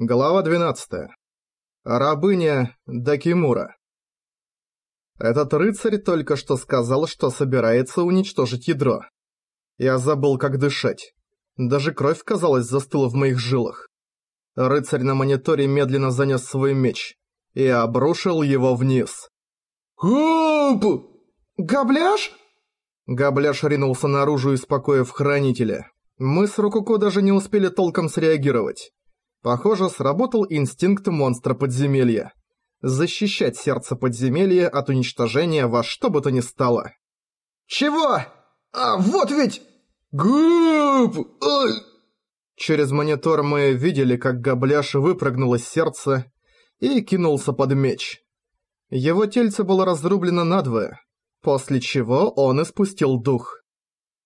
Глава 12. Рабыня Дакимура. Этот рыцарь только что сказал, что собирается уничтожить ядро. Я забыл, как дышать. Даже кровь, казалось, застыла в моих жилах. Рыцарь на мониторе медленно занес свой меч и обрушил его вниз. «Хоп! Габляш?» Габляш ринулся наружу из покоев хранителя. Мы с Рококо даже не успели толком среагировать. Похоже, сработал инстинкт монстра подземелья. Защищать сердце подземелья от уничтожения во что бы то ни стало. «Чего? А, вот ведь...» «Гуп! Ой!» Через монитор мы видели, как Габляш выпрыгнул из сердца и кинулся под меч. Его тельце было разрублено надвое, после чего он испустил дух.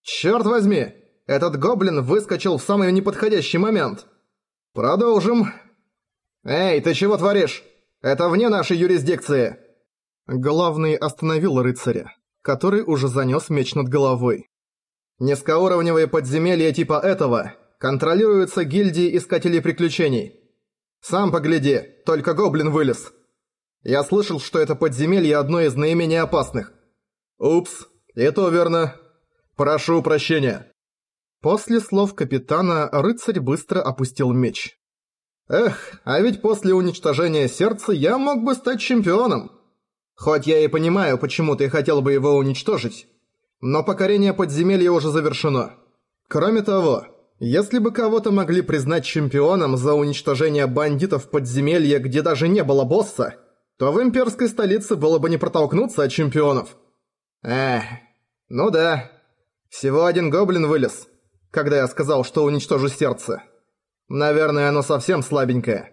«Чёрт возьми! Этот гоблин выскочил в самый неподходящий момент!» «Продолжим. Эй, ты чего творишь? Это вне нашей юрисдикции!» Главный остановил рыцаря, который уже занёс меч над головой. «Низкоуровневые подземелья типа этого контролируются гильдией Искателей Приключений. Сам погляди, только гоблин вылез. Я слышал, что это подземелье одно из наименее опасных. Упс, и то верно. Прошу прощения». После слов капитана рыцарь быстро опустил меч. «Эх, а ведь после уничтожения сердца я мог бы стать чемпионом. Хоть я и понимаю, почему ты хотел бы его уничтожить, но покорение подземелья уже завершено. Кроме того, если бы кого-то могли признать чемпионом за уничтожение бандитов подземелья, где даже не было босса, то в имперской столице было бы не протолкнуться от чемпионов. Эх, ну да, всего один гоблин вылез» когда я сказал, что уничтожу сердце. Наверное, оно совсем слабенькое.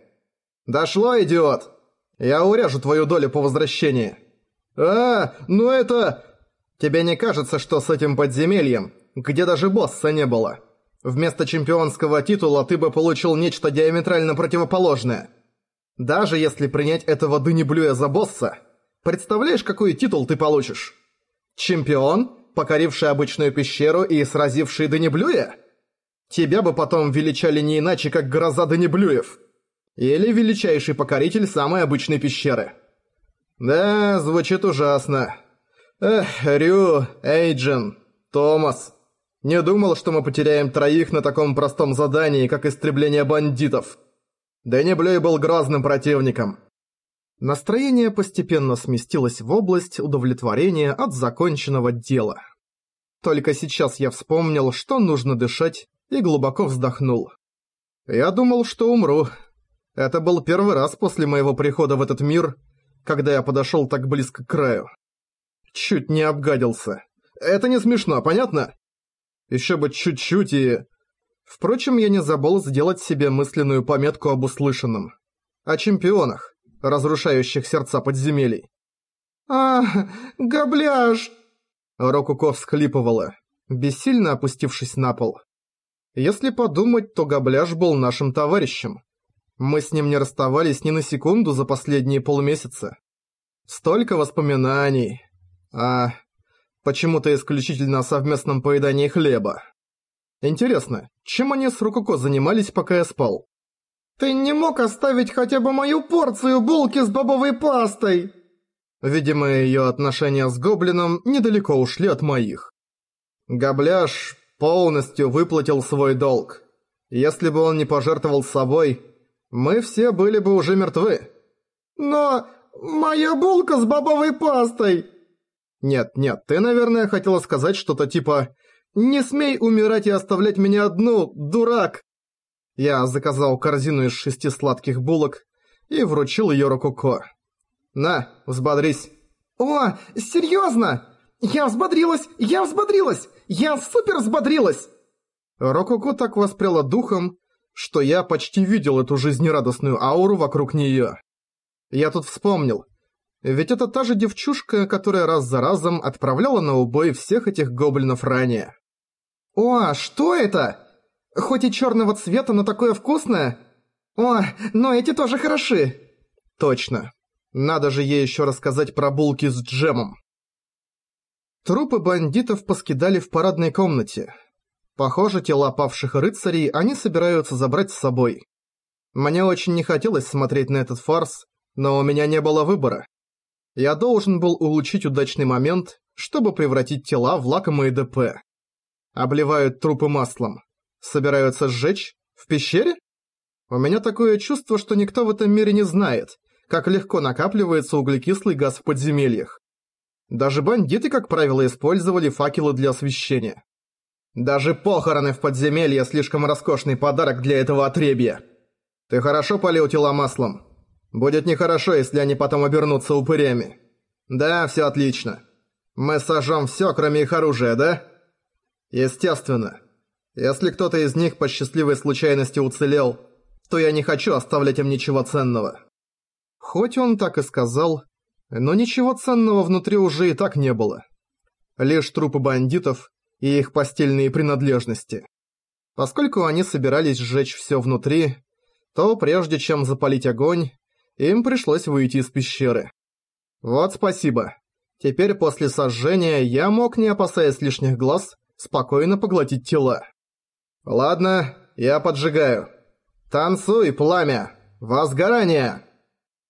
Дошло, идиот! Я урежу твою долю по возвращении. А, ну это... Тебе не кажется, что с этим подземельем, где даже босса не было, вместо чемпионского титула ты бы получил нечто диаметрально противоположное? Даже если принять этого дынеблюя за босса, представляешь, какой титул ты получишь? Чемпион покоривший обычную пещеру и сразивший Денеблюя? Тебя бы потом величали не иначе, как гроза Денеблюев. Или величайший покоритель самой обычной пещеры. Да, звучит ужасно. Эх, Рю, Эйджен, Томас. Не думал, что мы потеряем троих на таком простом задании, как истребление бандитов. Денеблюй был грозным противником. Настроение постепенно сместилось в область удовлетворения от законченного дела. Только сейчас я вспомнил, что нужно дышать, и глубоко вздохнул. Я думал, что умру. Это был первый раз после моего прихода в этот мир, когда я подошел так близко к краю. Чуть не обгадился. Это не смешно, понятно? Еще бы чуть-чуть и... Впрочем, я не забыл сделать себе мысленную пометку об услышанном. О чемпионах разрушающих сердца подземелий. «А, гобляж!» Рокуко всхлипывала, бессильно опустившись на пол. Если подумать, то Гобляж был нашим товарищем. Мы с ним не расставались ни на секунду за последние полмесяца. Столько воспоминаний. А почему-то исключительно о совместном поедании хлеба. Интересно, чем они с Рокуко занимались, пока я спал? «Ты не мог оставить хотя бы мою порцию булки с бобовой пастой?» Видимо, ее отношения с Гоблином недалеко ушли от моих. Гобляш полностью выплатил свой долг. Если бы он не пожертвовал собой, мы все были бы уже мертвы. «Но моя булка с бобовой пастой!» «Нет, нет, ты, наверное, хотела сказать что-то типа «Не смей умирать и оставлять меня одну, дурак!» Я заказал корзину из шести сладких булок и вручил ее Рококо. «На, взбодрись!» «О, серьезно? Я взбодрилась! Я взбодрилась! Я супер взбодрилась!» Рококо так воспряла духом, что я почти видел эту жизнерадостную ауру вокруг нее. Я тут вспомнил. Ведь это та же девчушка, которая раз за разом отправляла на убой всех этих гоблинов ранее. «О, что это?» Хоть и черного цвета, но такое вкусное. О, но эти тоже хороши. Точно. Надо же ей еще рассказать про булки с джемом. Трупы бандитов поскидали в парадной комнате. Похоже, тела павших рыцарей они собираются забрать с собой. Мне очень не хотелось смотреть на этот фарс, но у меня не было выбора. Я должен был улучшить удачный момент, чтобы превратить тела в лакомые ДП. Обливают трупы маслом. Собираются сжечь? В пещере? У меня такое чувство, что никто в этом мире не знает, как легко накапливается углекислый газ в подземельях. Даже бандиты, как правило, использовали факелы для освещения. Даже похороны в подземелье слишком роскошный подарок для этого отребья. Ты хорошо полил тела маслом? Будет нехорошо, если они потом обернутся упырями. Да, все отлично. Мы сожжем все, кроме их оружия, да? Естественно. Если кто-то из них по счастливой случайности уцелел, то я не хочу оставлять им ничего ценного. Хоть он так и сказал, но ничего ценного внутри уже и так не было. Лишь трупы бандитов и их постельные принадлежности. Поскольку они собирались сжечь все внутри, то прежде чем запалить огонь, им пришлось выйти из пещеры. Вот спасибо. Теперь после сожжения я мог, не опасаясь лишних глаз, спокойно поглотить тела. Ладно, я поджигаю. Танцуй, пламя! Возгорание!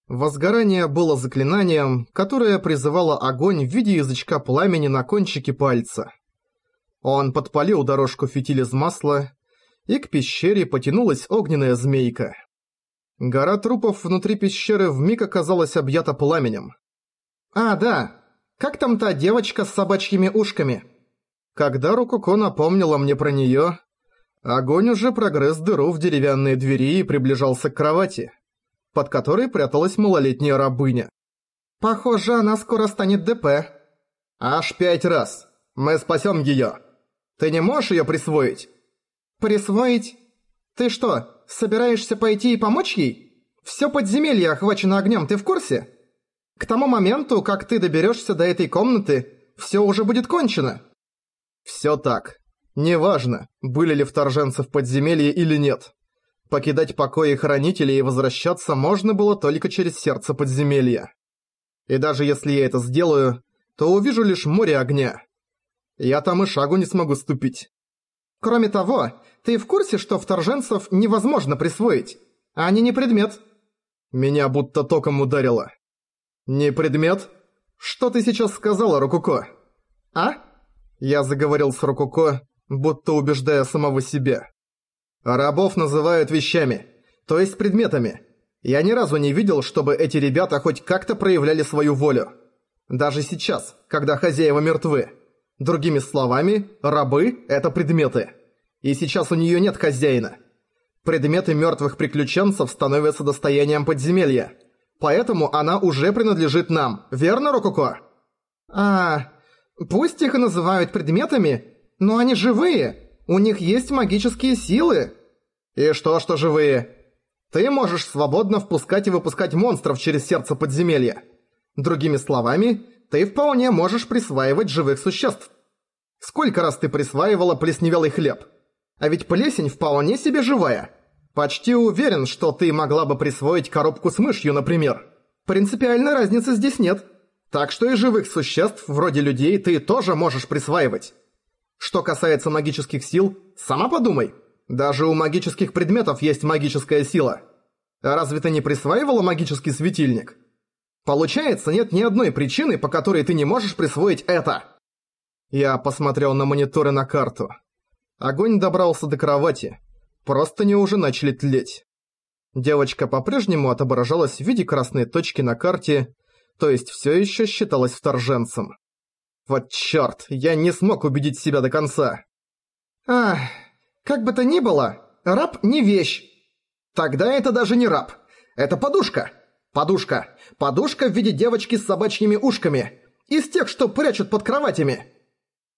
Возгорание было заклинанием, которое призывало огонь в виде язычка пламени на кончике пальца. Он подпалил дорожку фитиль из масла, и к пещере потянулась огненная змейка. Гора трупов внутри пещеры вмиг оказалась объята пламенем. «А, да! Как там та девочка с собачьими ушками?» Когда Рукуко напомнила мне про неё, огонь уже прогресс дыру в деревянные двери и приближался к кровати, под которой пряталась малолетняя рабыня. «Похоже, она скоро станет ДП». «Аж пять раз! Мы спасём её! Ты не можешь её присвоить?» «Присвоить? Ты что, собираешься пойти и помочь ей? Всё подземелье охвачено огнём, ты в курсе? К тому моменту, как ты доберёшься до этой комнаты, всё уже будет кончено». «Всё так. Неважно, были ли вторженцы в подземелье или нет. Покидать покои хранителей и возвращаться можно было только через сердце подземелья. И даже если я это сделаю, то увижу лишь море огня. Я там и шагу не смогу ступить. Кроме того, ты в курсе, что вторженцев невозможно присвоить? Они не предмет. Меня будто током ударило. Не предмет? Что ты сейчас сказала, Рокуко? А? Я заговорил с Рокуко, будто убеждая самого себя. Рабов называют вещами, то есть предметами. Я ни разу не видел, чтобы эти ребята хоть как-то проявляли свою волю. Даже сейчас, когда хозяева мертвы. Другими словами, рабы – это предметы. И сейчас у нее нет хозяина. Предметы мертвых приключенцев становятся достоянием подземелья. Поэтому она уже принадлежит нам, верно, Рококо? А, пусть их и называют предметами, но они живые. У них есть магические силы. И что, что живые? Ты можешь свободно впускать и выпускать монстров через сердце подземелья. Другими словами, ты вполне можешь присваивать живых существ. Сколько раз ты присваивала плесневелый хлеб? А ведь плесень вполне себе живая. Почти уверен, что ты могла бы присвоить коробку с мышью, например. Принципиальной разницы здесь нет. Так что и живых существ, вроде людей, ты тоже можешь присваивать. Что касается магических сил, сама подумай. Даже у магических предметов есть магическая сила. Разве ты не присваивала магический светильник? Получается, нет ни одной причины, по которой ты не можешь присвоить это. Я посмотрел на мониторы на карту. Огонь добрался до кровати. Просто не уже начали тлеть. Девочка по-прежнему отображалась в виде красной точки на карте, то есть все еще считалась вторженцем. Вот чёрт, я не смог убедить себя до конца. Ах, как бы то ни было, раб не вещь. Тогда это даже не раб. Это подушка. Подушка. Подушка в виде девочки с собачьими ушками. Из тех, что прячут под кроватями.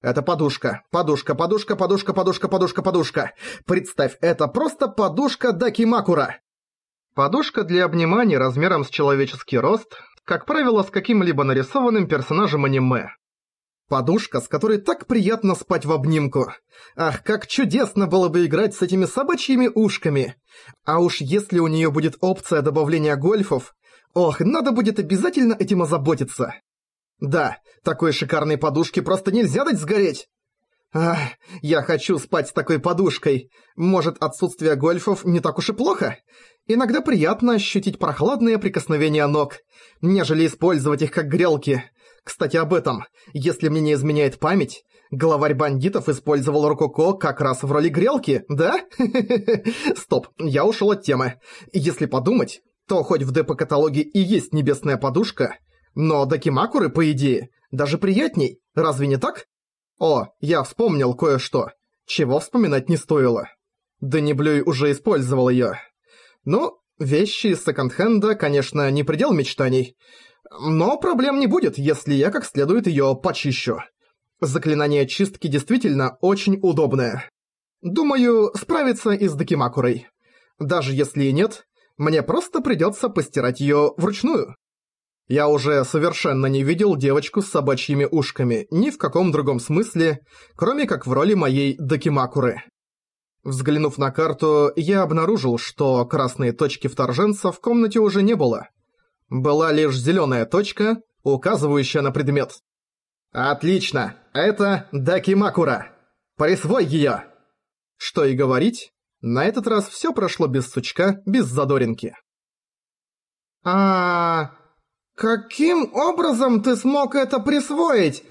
Это подушка. Подушка, подушка, подушка, подушка, подушка, подушка. Представь, это просто подушка Даки Макура. Подушка для обниманий размером с человеческий рост, как правило, с каким-либо нарисованным персонажем аниме. Подушка, с которой так приятно спать в обнимку. Ах, как чудесно было бы играть с этими собачьими ушками. А уж если у нее будет опция добавления гольфов, ох, надо будет обязательно этим озаботиться. Да, такой шикарной подушке просто нельзя дать сгореть. Ах, я хочу спать с такой подушкой. Может, отсутствие гольфов не так уж и плохо? Иногда приятно ощутить прохладное прикосновение ног, нежели использовать их как грелки. Кстати, об этом. Если мне не изменяет память, главарь бандитов использовал Рококо как раз в роли грелки, да? Стоп, я ушел от темы. Если подумать, то хоть в депо-каталоге и есть небесная подушка, но Дакимакуры, по идее, даже приятней, разве не так? О, я вспомнил кое-что, чего вспоминать не стоило. Даниблюй уже использовал её. Ну, вещи из секонд-хенда, конечно, не предел мечтаний, но проблем не будет, если я как следует её почищу. Заклинание чистки действительно очень удобное. Думаю, справится и с Дакимакурой. Даже если и нет, мне просто придётся постирать её вручную. Я уже совершенно не видел девочку с собачьими ушками ни в каком другом смысле, кроме как в роли моей Дакимакуры. Взглянув на карту, я обнаружил, что красные точки вторженца в комнате уже не было. Была лишь зеленая точка, указывающая на предмет. «Отлично! Это Дакимакура! Присвой ее!» Что и говорить, на этот раз все прошло без сучка, без задоринки. а «Каким образом ты смог это присвоить?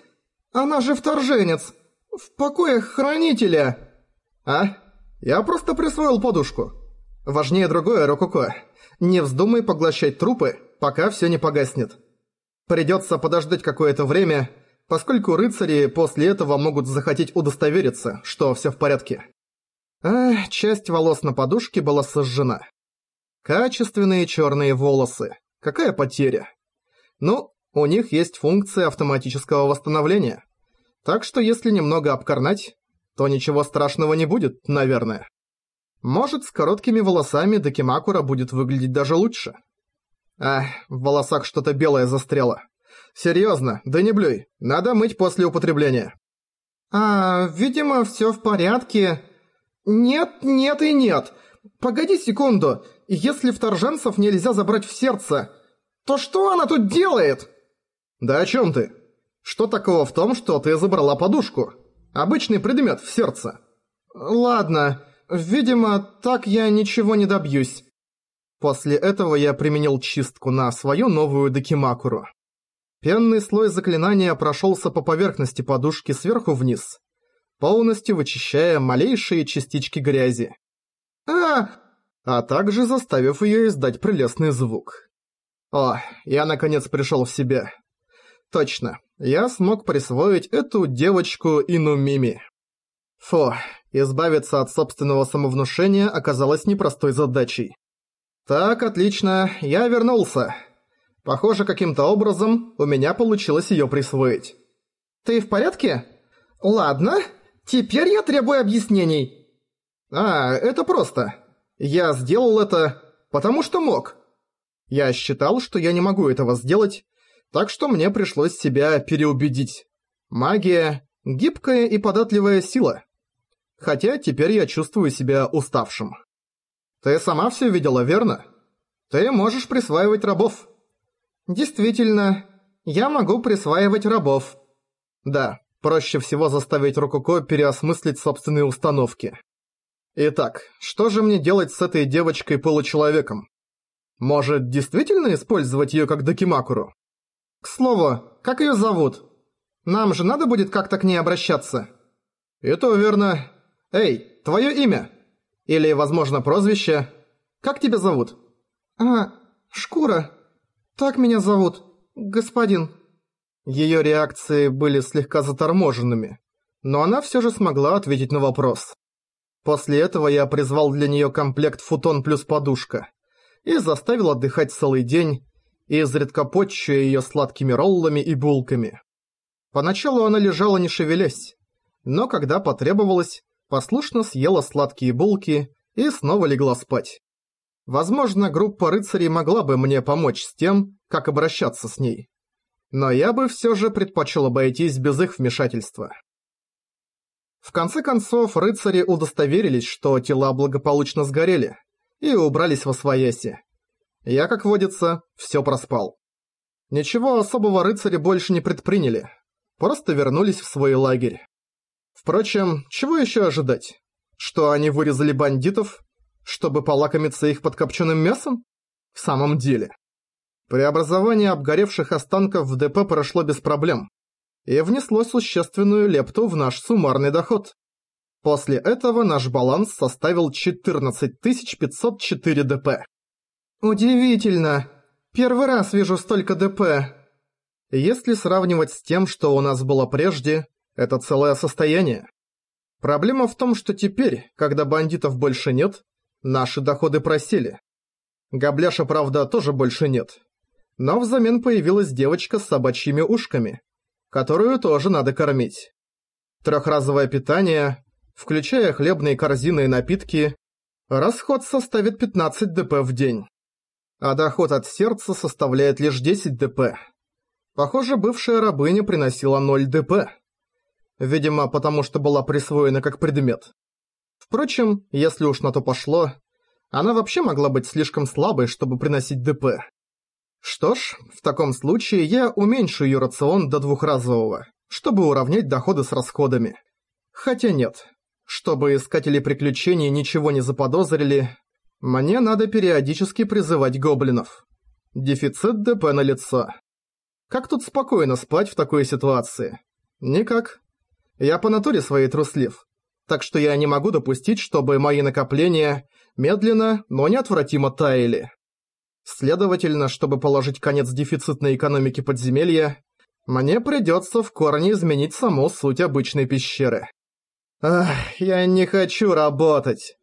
Она же вторженец! В покоях хранителя!» «А? Я просто присвоил подушку. Важнее другое, Рококо. Не вздумай поглощать трупы, пока все не погаснет. Придется подождать какое-то время, поскольку рыцари после этого могут захотеть удостовериться, что все в порядке». Ах, часть волос на подушке была сожжена. Качественные черные волосы. Какая потеря. Ну, у них есть функция автоматического восстановления. Так что если немного обкорнать, то ничего страшного не будет, наверное. Может, с короткими волосами Дакимакура будет выглядеть даже лучше. Ах, в волосах что-то белое застряло. Серьезно, да не блюй, надо мыть после употребления. А, видимо, все в порядке. Нет, нет и нет. Погоди секунду, если вторженцев нельзя забрать в сердце, то что она тут делает?» «Да о чем ты? Что такого в том, что ты забрала подушку? Обычный предмет в сердце». «Ладно, видимо, так я ничего не добьюсь». После этого я применил чистку на свою новую Дакимакуру. Пенный слой заклинания прошелся по поверхности подушки сверху вниз, полностью вычищая малейшие частички грязи. А, а также заставив ее издать прелестный звук. О, я наконец пришел в себя. Точно, я смог присвоить эту девочку Инумими. Фу, избавиться от собственного самовнушения оказалось непростой задачей. Так, отлично, я вернулся. Похоже, каким-то образом у меня получилось её присвоить. Ты в порядке? Ладно, теперь я требую объяснений. А, это просто. Я сделал это, потому что мог. Я считал, что я не могу этого сделать, так что мне пришлось себя переубедить. Магия – гибкая и податливая сила. Хотя теперь я чувствую себя уставшим. Ты сама все видела, верно? Ты можешь присваивать рабов. Действительно, я могу присваивать рабов. Да, проще всего заставить Рококо переосмыслить собственные установки. Итак, что же мне делать с этой девочкой-получеловеком? Может, действительно использовать её как Дакимакуру? К слову, как её зовут? Нам же надо будет как-то к ней обращаться. Это верно. Эй, твоё имя? Или, возможно, прозвище? Как тебя зовут? А, Шкура. Так меня зовут, господин. Её реакции были слегка заторможенными, но она всё же смогла ответить на вопрос. После этого я призвал для неё комплект футон плюс подушка и заставил отдыхать целый день, изредка почуя ее сладкими роллами и булками. Поначалу она лежала не шевелясь, но когда потребовалось, послушно съела сладкие булки и снова легла спать. Возможно, группа рыцарей могла бы мне помочь с тем, как обращаться с ней. Но я бы все же предпочел обойтись без их вмешательства. В конце концов, рыцари удостоверились, что тела благополучно сгорели, и убрались во свояси. Я, как водится, все проспал. Ничего особого рыцари больше не предприняли, просто вернулись в свой лагерь. Впрочем, чего еще ожидать? Что они вырезали бандитов, чтобы полакомиться их подкопченным мясом? В самом деле. Преобразование обгоревших останков в ДП прошло без проблем и внесло существенную лепту в наш суммарный доход. После этого наш баланс составил 14 504 ДП. Удивительно. Первый раз вижу столько ДП. Если сравнивать с тем, что у нас было прежде, это целое состояние. Проблема в том, что теперь, когда бандитов больше нет, наши доходы просели. Габляша, правда, тоже больше нет. Но взамен появилась девочка с собачьими ушками, которую тоже надо кормить. Трехразовое питание, включая хлебные корзины и напитки, расход составит 15 ДП в день. А доход от сердца составляет лишь 10 ДП. Похоже, бывшая рабыня приносила 0 ДП. Видимо, потому что была присвоена как предмет. Впрочем, если уж на то пошло, она вообще могла быть слишком слабой, чтобы приносить ДП. Что ж, в таком случае я уменьшу ее рацион до двухразового, чтобы уравнять доходы с расходами. Хотя нет. Чтобы искатели приключений ничего не заподозрили, мне надо периодически призывать гоблинов. Дефицит ДП на лицо. Как тут спокойно спать в такой ситуации? Никак. Я по натуре своей труслив, так что я не могу допустить, чтобы мои накопления медленно, но неотвратимо таяли. Следовательно, чтобы положить конец дефицитной экономике подземелья, мне придется в корне изменить саму суть обычной пещеры. Ах, я не хочу работать.